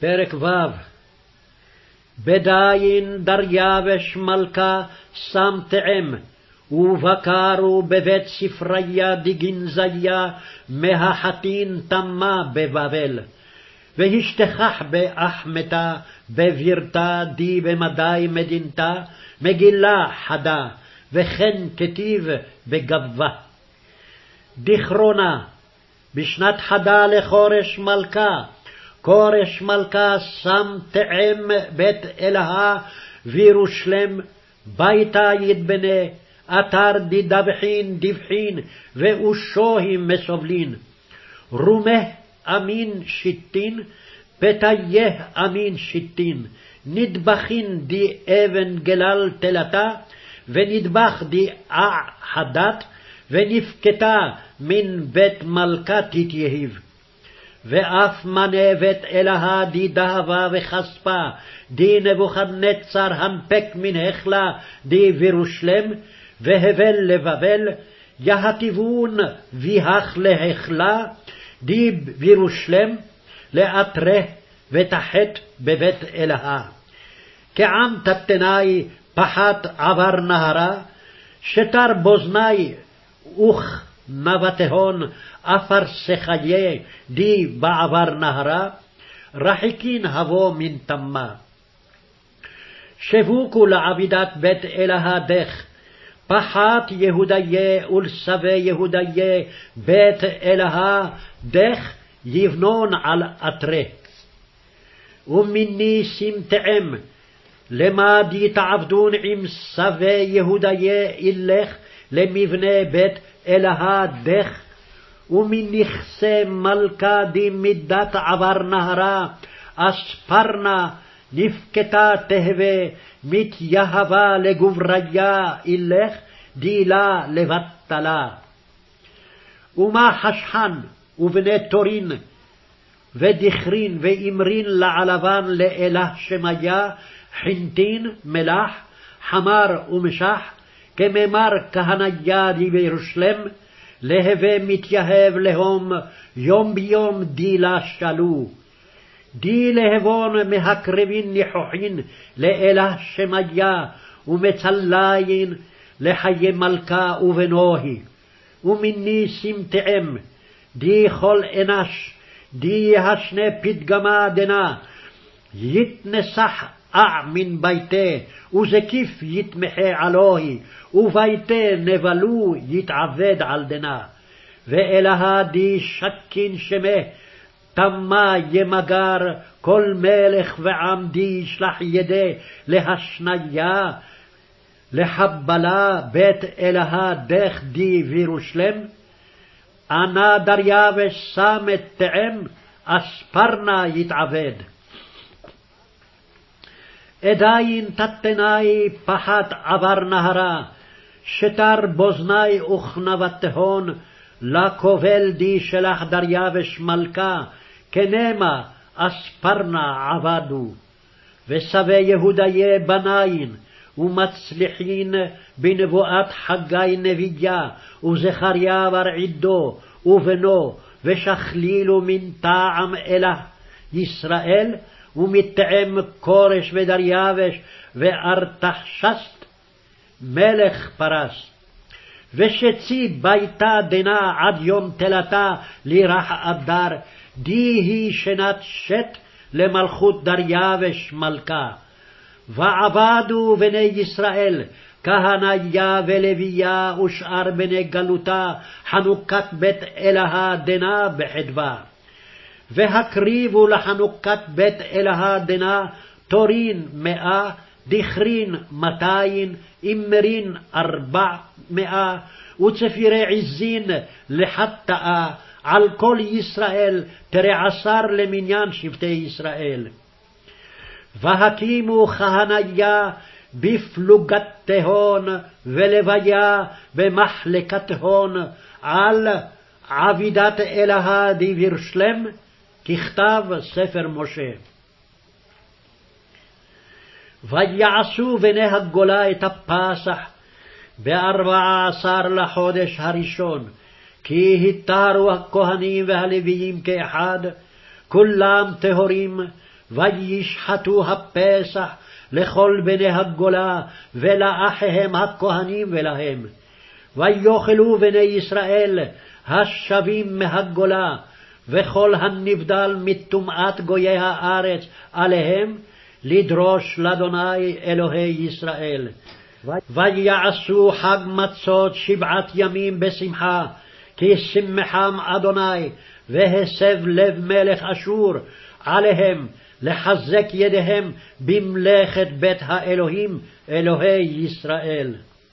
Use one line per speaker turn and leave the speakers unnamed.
פרק ו' בדין דריווש מלכה שם תאם, ובקרו בבית ספריה דגנזיה מהחתין תמה בבבל. והשתכח באחמתה, בבירתה די במדי מדינתה, מגילה חדה, וכן כתיב בגבה. דכרונה, בשנת חדה לחורש מלכה, כורש מלכה שם תאם בית אלהה וירושלם, ביתה יתבנה, אתר דדבחין דבחין, ואושוהים מסובלין. רומך אמין שיטין, פתיה אמין שיטין, נדבחין די אבן גלל תלתה, ונדבך די אה חדת, ונפקתה מן בית מלכה תתייהב. ואף מנבת אלהה די דהבה וכספה, די נבוכדנצר הנפק מן החלה, די וירושלם, והבל לבבל, יהטיבון ויהך להחלה, די וירושלם, לאתרה ותחת בבית אלהה. כעם תתנאי פחת עבר נהרה, שתר באזני אוך נבטהון אפרסחיה די בעבר נהרה, רחיקין הבוא מן תמה. שבוקו לעבידת בית אלהה דך, פחת יהודיה ולשווה יהודיה בית אלהה דך יבנון על אתרה. ומיני סמטעם, למד יתעבדון עם שווה יהודיה אילך למבנה בית אלהה דך, ומנכסי מלכה דמידת עבר נהרה, אספרנה נפקתה תהווה, מתייהבה לגבריה אילך, דילה לבטלה. ומה חשכן ובני תורין, ודכרין ואמרין לעלבן לאלה שמיה, חנטין, מלח, חמר ומשח, כממר כהניה בירושלם, להווה מתייהב להום, יום ביום דילה שלו. די להבון מהקרבין ניחוחין לאלה שמיה, ומצליין לחיי מלכה ובנוהי. ומיני סמטעם, די כל אנש, די השנה פתגמה דנה, יתנסח אה מן ביתה, וזקיף יתמחה עלוהי, וביתה נבלו יתעבד על דנה. ואלהה די שקין שמה, תמה ימגר, כל מלך ועם די ישלח ידי להשניה, לחבלה בית אלהה דך די וירושלם. ענה דריווש שם את אספרנה יתעבד. עדיין תתנאי פחת עבר נהרה, שתר באזני וכנבתהון, לכובל די שלח דריווש מלכה, כנמה אספרנה עבדו. ושבע יהודיה בניין, ומצליחין בנבואת חגי נביאה, וזכריה בר עדו, ובנו, ושכלילו מן טעם אלה ישראל, ומתאם כורש ודריווש וארתחשסט מלך פרס. ושצי ביתה דנה עד יום תלתה לירח אדר, די היא שנת שת למלכות דריווש מלכה. ועבדו בני ישראל, כהניה ולוויה ושאר בני גלותה, חנוכת בית אלהה דנה בחדווה. והקריבו לחנוכת בית אלהה דנה תורין מאה, דכרין מאתיים, אימרין ארבע מאה, וצפירי עזין לחטאה, על כל ישראל תרעשר למניין שבטי ישראל. והקימו כהניה בפלוגת תהון, ולוויה במחלקת הון, על עבידת אלהה דיבירשלם, ככתב ספר משה. ויעשו בני הגולה את הפסח בארבע עשר לחודש הראשון, כי התארו הכהנים והלוויים כאחד, כולם טהורים, וישחטו הפסח לכל בני הגולה, ולאחיהם הכהנים ולהם. ויאכלו בני ישראל השבים מהגולה, וכל הנבדל מטומאת גויי הארץ עליהם, לדרוש לאדוני אלוהי ישראל. ויעשו חג מצות שבעת ימים בשמחה, כי שמחם אדוני, והסב לב מלך אשור עליהם, לחזק ידיהם במלאכת בית האלוהים, אלוהי ישראל.